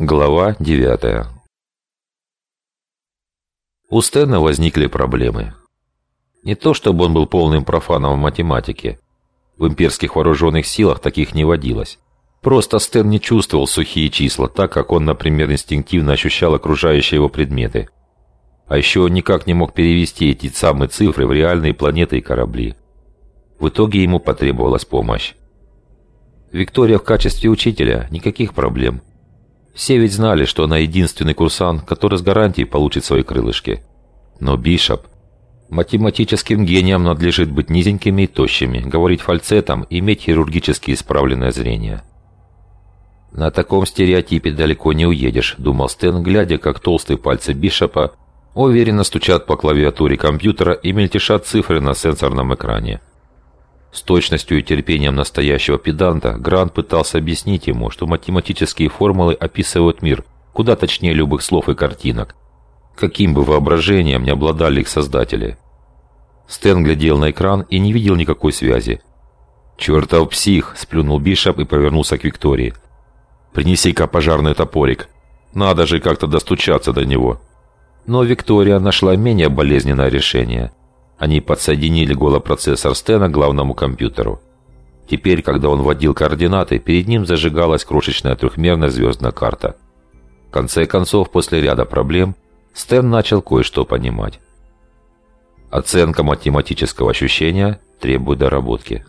Глава 9 У Стэна возникли проблемы. Не то чтобы он был полным профаном в математике. В имперских вооруженных силах таких не водилось. Просто Стэн не чувствовал сухие числа, так как он, например, инстинктивно ощущал окружающие его предметы. А еще он никак не мог перевести эти самые цифры в реальные планеты и корабли. В итоге ему потребовалась помощь. Виктория в качестве учителя – никаких проблем. Все ведь знали, что она единственный курсант, который с гарантией получит свои крылышки. Но Бишоп... Математическим гениям надлежит быть низенькими и тощими, говорить фальцетом, иметь хирургически исправленное зрение. «На таком стереотипе далеко не уедешь», — думал Стэн, глядя, как толстые пальцы Бишопа уверенно стучат по клавиатуре компьютера и мельтешат цифры на сенсорном экране. С точностью и терпением настоящего педанта Грант пытался объяснить ему, что математические формулы описывают мир куда точнее любых слов и картинок, каким бы воображением не обладали их создатели. Стэн глядел на экран и не видел никакой связи. «Чертов псих!» – сплюнул Бишоп и повернулся к Виктории. «Принеси-ка пожарный топорик. Надо же как-то достучаться до него». Но Виктория нашла менее болезненное решение – они подсоединили голопроцессор Стена к главному компьютеру. Теперь, когда он вводил координаты, перед ним зажигалась крошечная трехмерная звездная карта. В конце концов, после ряда проблем, Стэн начал кое-что понимать. Оценка математического ощущения требует доработки.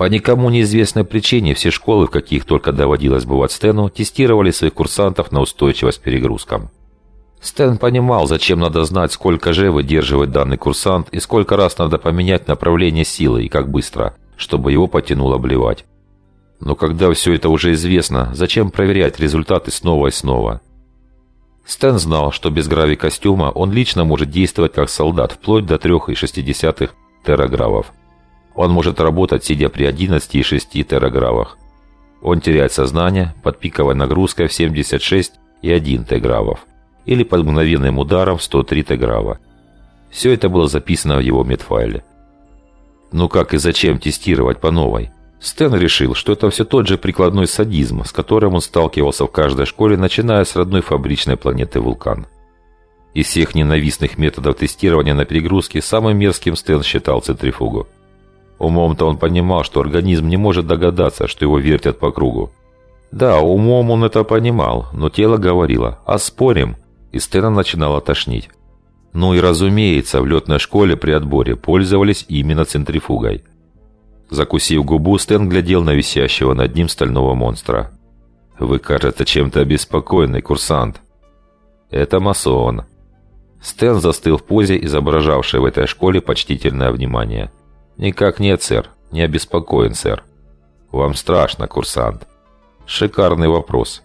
По никому неизвестной причине все школы, в каких только доводилось бывать Стэну, тестировали своих курсантов на устойчивость к перегрузкам. Стэн понимал, зачем надо знать, сколько же выдерживает данный курсант и сколько раз надо поменять направление силы и как быстро, чтобы его потянуло блевать. Но когда все это уже известно, зачем проверять результаты снова и снова? Стэн знал, что без грави-костюма он лично может действовать как солдат вплоть до 3,6 терагравов. Он может работать, сидя при 11,6 терагравах. Он теряет сознание под пиковой нагрузкой в 76,1 тегравов или под мгновенным ударом в 103 теграва. Все это было записано в его медфайле. Ну как и зачем тестировать по новой? Стэн решил, что это все тот же прикладной садизм, с которым он сталкивался в каждой школе, начиная с родной фабричной планеты Вулкан. Из всех ненавистных методов тестирования на перегрузке самым мерзким Стэн считал центрифугу. Умом-то он понимал, что организм не может догадаться, что его вертят по кругу. Да, умом он это понимал, но тело говорило «А спорим?» и Стена начинала тошнить. Ну и разумеется, в летной школе при отборе пользовались именно центрифугой. Закусив губу, Стэн глядел на висящего над ним стального монстра. «Вы, кажется, чем-то обеспокоенный, курсант». «Это масон». Стэн застыл в позе, изображавшей в этой школе почтительное внимание – «Никак нет, сэр. Не обеспокоен, сэр». «Вам страшно, курсант?» «Шикарный вопрос».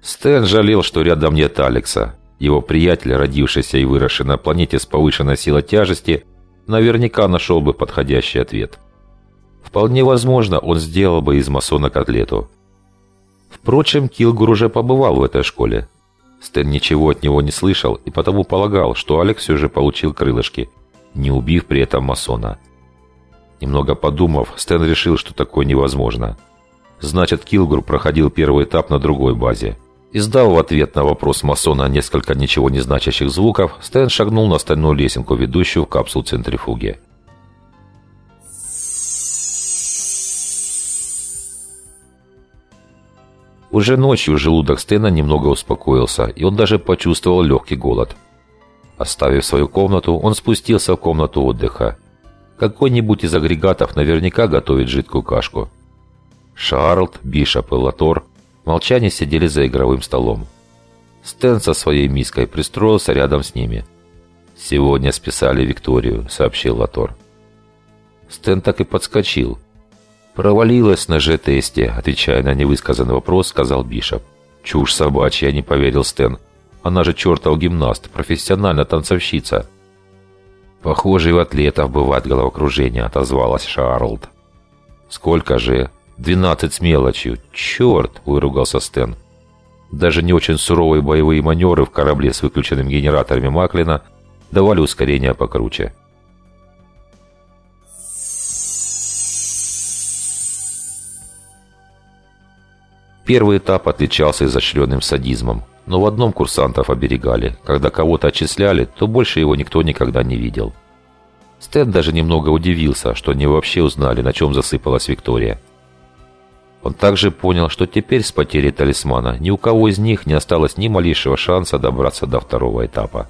Стэн жалел, что рядом нет Алекса. Его приятель, родившийся и выросший на планете с повышенной силой тяжести, наверняка нашел бы подходящий ответ. Вполне возможно, он сделал бы из масона котлету. Впрочем, Килгур уже побывал в этой школе. Стэн ничего от него не слышал и потому полагал, что Алекс все же получил крылышки, не убив при этом масона. Немного подумав, Стэн решил, что такое невозможно. Значит, Килгур проходил первый этап на другой базе. Издав в ответ на вопрос масона несколько ничего не значащих звуков, Стэн шагнул на стальную лесенку, ведущую в капсулу центрифуги. Уже ночью желудок Стэна немного успокоился, и он даже почувствовал легкий голод. Оставив свою комнату, он спустился в комнату отдыха. Какой-нибудь из агрегатов наверняка готовит жидкую кашку. Шарлд, Бишоп и Латор молчание сидели за игровым столом. Стэн со своей миской пристроился рядом с ними. «Сегодня списали Викторию», — сообщил Латор. Стэн так и подскочил. «Провалилась на Ж-тесте», — отвечая на невысказанный вопрос, сказал Бишоп. «Чушь собачья», — не поверил Стэн. «Она же чертов гимнаст, профессиональная танцовщица». «Похоже, и у атлетов бывает головокружение», — отозвалась Шарлд. «Сколько же?» «Двенадцать с мелочью. Черт!» — выругался Стэн. Даже не очень суровые боевые маневры в корабле с выключенными генераторами Маклина давали ускорение покруче. Первый этап отличался изощренным садизмом но в одном курсантов оберегали. Когда кого-то отчисляли, то больше его никто никогда не видел. Стэн даже немного удивился, что они вообще узнали, на чем засыпалась Виктория. Он также понял, что теперь с потерей талисмана ни у кого из них не осталось ни малейшего шанса добраться до второго этапа.